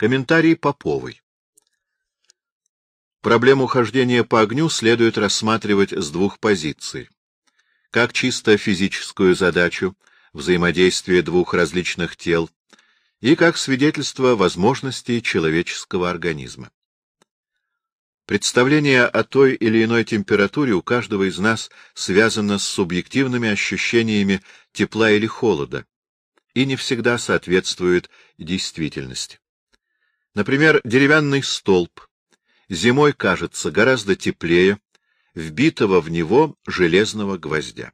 Комментарий Поповой. Проблему хождения по огню следует рассматривать с двух позиций. Как чисто физическую задачу взаимодействия двух различных тел и как свидетельство возможностей человеческого организма. Представление о той или иной температуре у каждого из нас связано с субъективными ощущениями тепла или холода и не всегда соответствует действительности. Например, деревянный столб зимой кажется гораздо теплее вбитого в него железного гвоздя.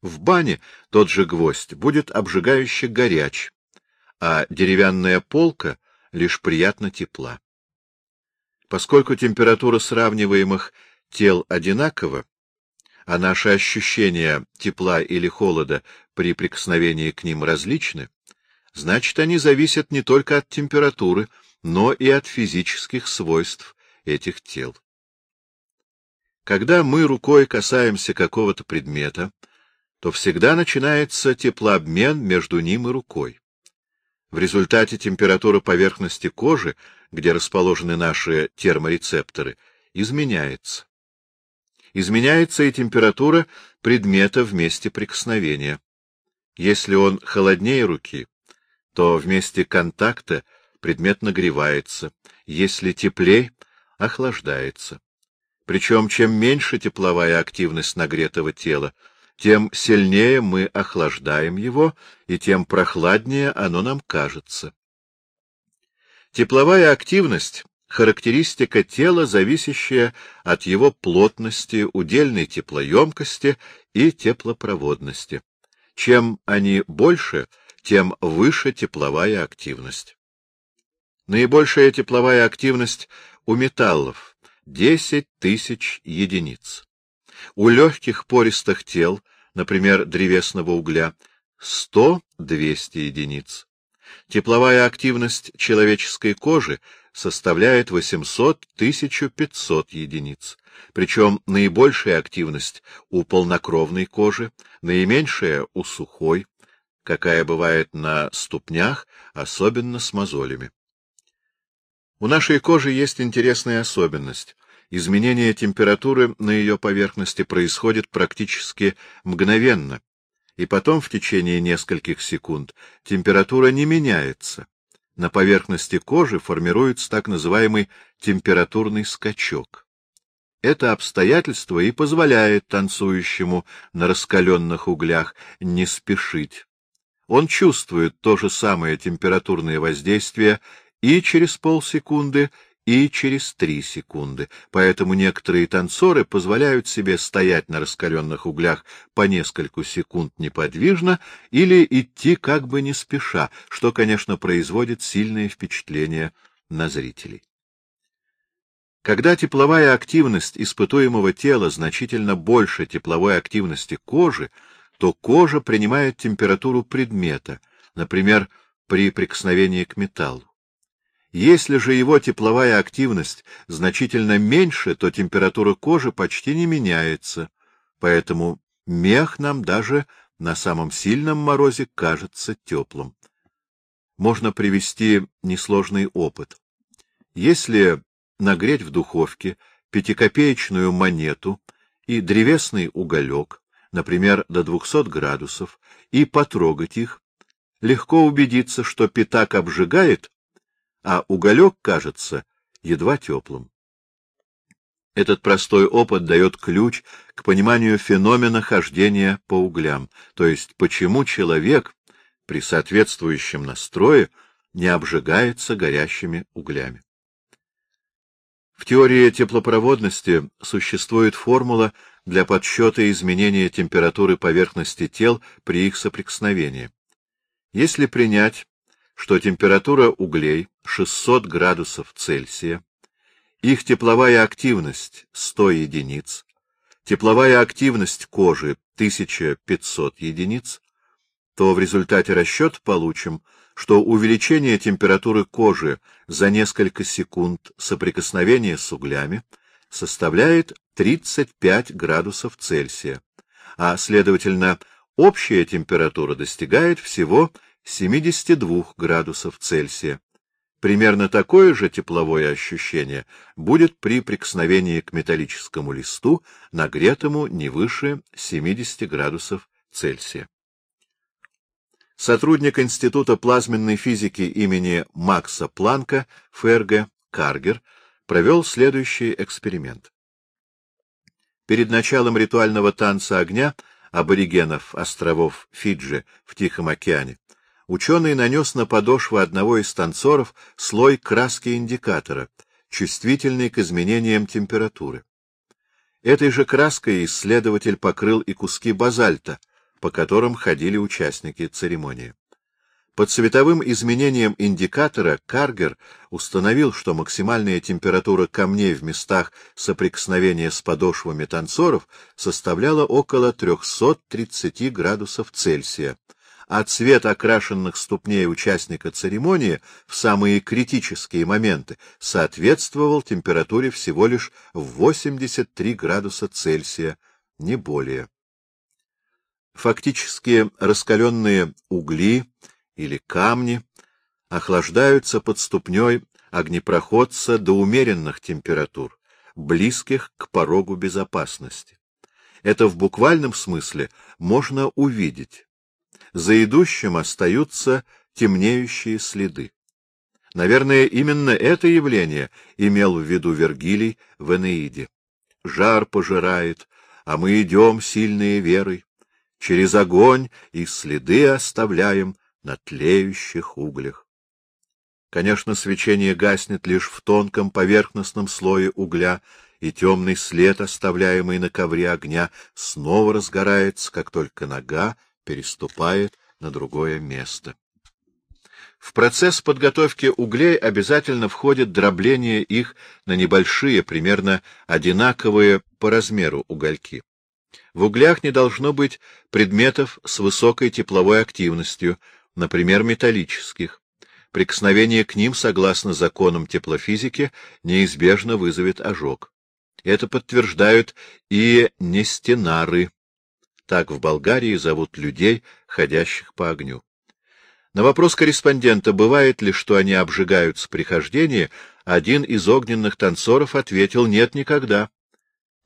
В бане тот же гвоздь будет обжигающе горяч, а деревянная полка лишь приятно тепла. Поскольку температура сравниваемых тел одинакова, а наши ощущения тепла или холода при прикосновении к ним различны, значит, они зависят не только от температуры, но и от физических свойств этих тел. Когда мы рукой касаемся какого-то предмета, то всегда начинается теплообмен между ним и рукой. В результате температура поверхности кожи, где расположены наши терморецепторы, изменяется. Изменяется и температура предмета в месте прикосновения. Если он холоднее руки, то в месте контакта предмет нагревается, если теплей — охлаждается. Причем чем меньше тепловая активность нагретого тела, тем сильнее мы охлаждаем его, и тем прохладнее оно нам кажется. Тепловая активность — характеристика тела, зависящая от его плотности, удельной теплоемкости и теплопроводности. Чем они больше, тем выше тепловая активность. Наибольшая тепловая активность у металлов — 10 тысяч единиц. У легких пористых тел, например, древесного угля, 100-200 единиц. Тепловая активность человеческой кожи составляет 800-1500 единиц. Причем наибольшая активность у полнокровной кожи, наименьшая у сухой, какая бывает на ступнях, особенно с мозолями. У нашей кожи есть интересная особенность. Изменение температуры на ее поверхности происходит практически мгновенно, и потом в течение нескольких секунд температура не меняется. На поверхности кожи формируется так называемый температурный скачок. Это обстоятельство и позволяет танцующему на раскаленных углях не спешить. Он чувствует то же самое температурное воздействие и через полсекунды, и через три секунды. Поэтому некоторые танцоры позволяют себе стоять на раскаленных углях по нескольку секунд неподвижно или идти как бы не спеша, что, конечно, производит сильное впечатление на зрителей. Когда тепловая активность испытуемого тела значительно больше тепловой активности кожи, то кожа принимает температуру предмета, например, при прикосновении к металлу. Если же его тепловая активность значительно меньше, то температура кожи почти не меняется, поэтому мех нам даже на самом сильном морозе кажется теплым. Можно привести несложный опыт. Если нагреть в духовке пятикопеечную монету и древесный уголек, например, до 200 градусов, и потрогать их, легко убедиться, что пятак обжигает, а уголек кажется едва теплым. Этот простой опыт дает ключ к пониманию феномена хождения по углям, то есть почему человек при соответствующем настрое не обжигается горящими углями. В теории теплопроводности существует формула для подсчета изменения температуры поверхности тел при их соприкосновении. Если принять что температура углей 600 градусов Цельсия, их тепловая активность 100 единиц, тепловая активность кожи 1500 единиц, то в результате расчета получим, что увеличение температуры кожи за несколько секунд соприкосновения с углями составляет 35 градусов Цельсия, а, следовательно, общая температура достигает всего 72 градусов Цельсия. Примерно такое же тепловое ощущение будет при прикосновении к металлическому листу, нагретому не выше 70 градусов Цельсия. Сотрудник Института плазменной физики имени Макса Планка, ФРГ, Каргер, провел следующий эксперимент. Перед началом ритуального танца огня аборигенов островов Фиджи в Тихом океане ученый нанес на подошву одного из танцоров слой краски индикатора, чувствительный к изменениям температуры. Этой же краской исследователь покрыл и куски базальта, по которым ходили участники церемонии. Под световым изменением индикатора Каргер установил, что максимальная температура камней в местах соприкосновения с подошвами танцоров составляла около 330 градусов Цельсия, а цвет окрашенных ступней участника церемонии в самые критические моменты соответствовал температуре всего лишь в 83 градуса Цельсия, не более. Фактически раскаленные угли или камни охлаждаются под ступней огнепроходца до умеренных температур, близких к порогу безопасности. Это в буквальном смысле можно увидеть. За идущим остаются темнеющие следы. Наверное, именно это явление имел в виду Вергилий в Энеиде. Жар пожирает, а мы идем сильные верой. Через огонь и следы оставляем на тлеющих углях. Конечно, свечение гаснет лишь в тонком поверхностном слое угля, и темный след, оставляемый на ковре огня, снова разгорается, как только нога переступает на другое место. В процесс подготовки углей обязательно входит дробление их на небольшие, примерно одинаковые по размеру угольки. В углях не должно быть предметов с высокой тепловой активностью, например, металлических. Прикосновение к ним, согласно законам теплофизики, неизбежно вызовет ожог. Это подтверждают и нестенары. Так в Болгарии зовут людей, ходящих по огню. На вопрос корреспондента, бывает ли, что они обжигаются при хождении, один из огненных танцоров ответил «нет, никогда».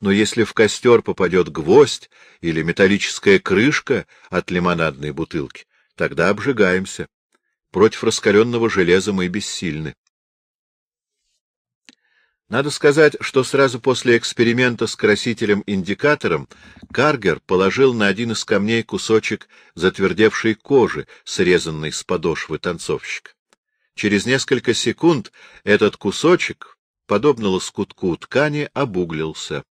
Но если в костер попадет гвоздь или металлическая крышка от лимонадной бутылки, Тогда обжигаемся. Против раскаленного железа мы бессильны. Надо сказать, что сразу после эксперимента с красителем-индикатором Каргер положил на один из камней кусочек затвердевшей кожи, срезанной с подошвы танцовщика. Через несколько секунд этот кусочек, подобно лоскутку ткани, обуглился.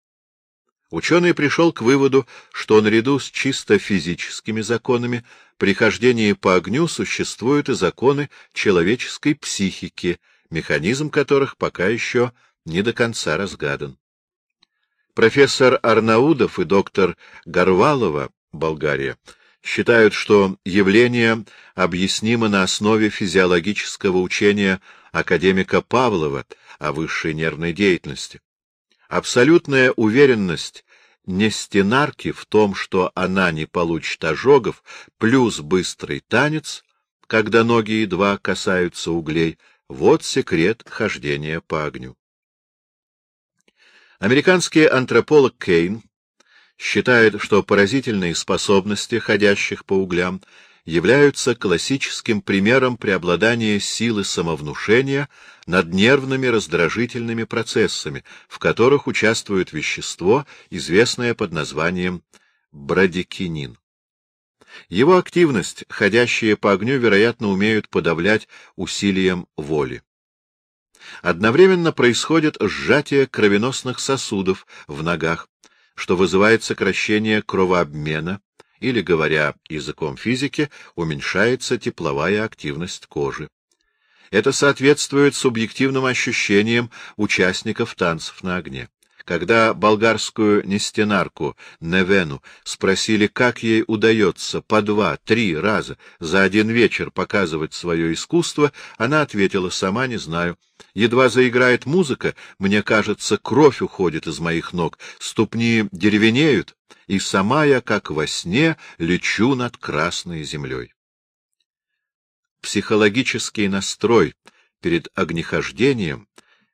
Ученый пришел к выводу, что наряду с чисто физическими законами при хождении по огню существуют и законы человеческой психики, механизм которых пока еще не до конца разгадан. Профессор Арнаудов и доктор Горвалова, Болгария, считают, что явление объяснимо на основе физиологического учения академика Павлова о высшей нервной деятельности. Абсолютная уверенность Нестенарки в том, что она не получит ожогов, плюс быстрый танец, когда ноги едва касаются углей, вот секрет хождения по огню. Американский антрополог Кейн считает, что поразительные способности ходящих по углям являются классическим примером преобладания силы самовнушения над нервными раздражительными процессами, в которых участвует вещество, известное под названием брадикинин. Его активность, ходящие по огню, вероятно, умеют подавлять усилием воли. Одновременно происходит сжатие кровеносных сосудов в ногах, что вызывает сокращение кровообмена, или, говоря языком физики, уменьшается тепловая активность кожи. Это соответствует субъективным ощущениям участников танцев на огне. Когда болгарскую нестенарку Невену спросили, как ей удается по два-три раза за один вечер показывать свое искусство, она ответила, сама не знаю. Едва заиграет музыка, мне кажется, кровь уходит из моих ног, ступни деревенеют, и сама я, как во сне, лечу над красной землей. Психологический настрой перед огнехождением,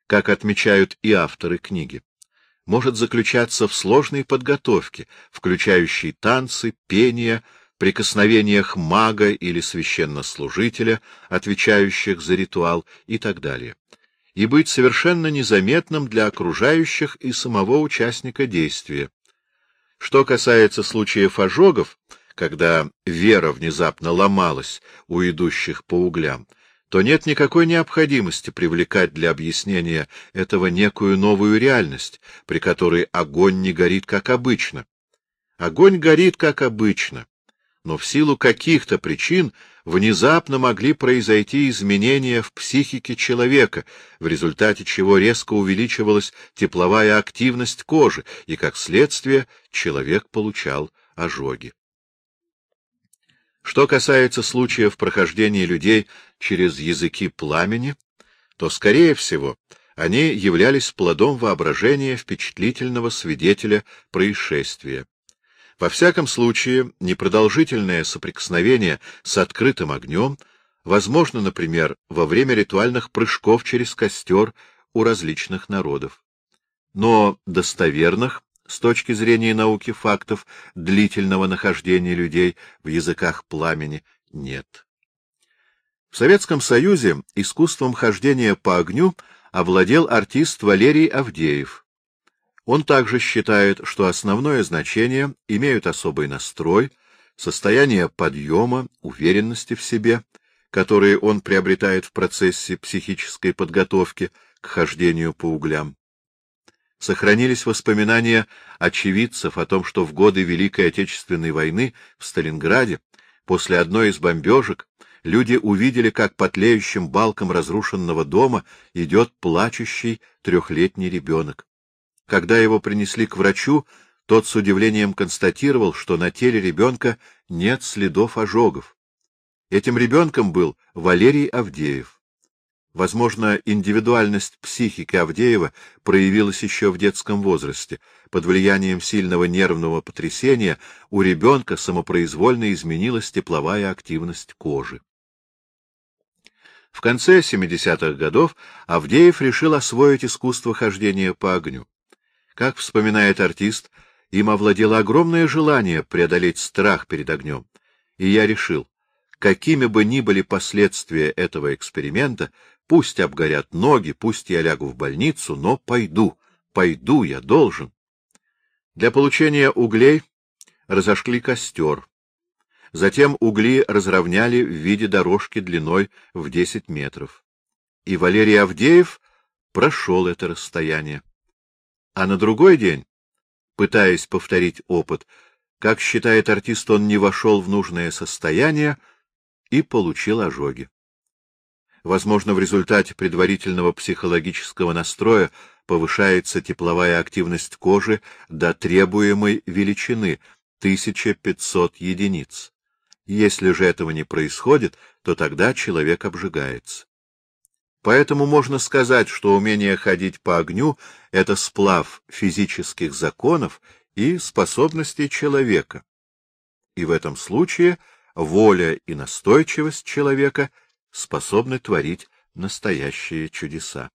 как отмечают и авторы книги, может заключаться в сложной подготовке, включающей танцы, пение, прикосновениях мага или священнослужителя, отвечающих за ритуал и так далее, и быть совершенно незаметным для окружающих и самого участника действия. Что касается случаев ожогов, когда вера внезапно ломалась у идущих по углям, то нет никакой необходимости привлекать для объяснения этого некую новую реальность, при которой огонь не горит как обычно. Огонь горит как обычно, но в силу каких-то причин внезапно могли произойти изменения в психике человека, в результате чего резко увеличивалась тепловая активность кожи, и, как следствие, человек получал ожоги. Что касается случаев прохождения людей через языки пламени, то, скорее всего, они являлись плодом воображения впечатлительного свидетеля происшествия. Во всяком случае, непродолжительное соприкосновение с открытым огнем возможно, например, во время ритуальных прыжков через костер у различных народов. Но достоверных с точки зрения науки фактов длительного нахождения людей в языках пламени нет. В Советском Союзе искусством хождения по огню овладел артист Валерий Авдеев. Он также считает, что основное значение имеют особый настрой, состояние подъема, уверенности в себе, которые он приобретает в процессе психической подготовки к хождению по углям сохранились воспоминания очевидцев о том, что в годы Великой Отечественной войны в Сталинграде после одной из бомбежек люди увидели, как по тлеющим балкам разрушенного дома идет плачущий трехлетний ребенок. Когда его принесли к врачу, тот с удивлением констатировал, что на теле ребенка нет следов ожогов. Этим ребенком был Валерий Авдеев. Возможно, индивидуальность психики Авдеева проявилась еще в детском возрасте. Под влиянием сильного нервного потрясения у ребенка самопроизвольно изменилась тепловая активность кожи. В конце 70-х годов Авдеев решил освоить искусство хождения по огню. Как вспоминает артист, им овладело огромное желание преодолеть страх перед огнем. И я решил, какими бы ни были последствия этого эксперимента, Пусть обгорят ноги, пусть я лягу в больницу, но пойду, пойду, я должен. Для получения углей разожгли костер. Затем угли разровняли в виде дорожки длиной в десять метров. И Валерий Авдеев прошел это расстояние. А на другой день, пытаясь повторить опыт, как считает артист, он не вошел в нужное состояние и получил ожоги возможно, в результате предварительного психологического настроя повышается тепловая активность кожи до требуемой величины 1500 единиц. Если же этого не происходит, то тогда человек обжигается. Поэтому можно сказать, что умение ходить по огню — это сплав физических законов и способностей человека. И в этом случае воля и настойчивость человека — способны творить настоящие чудеса.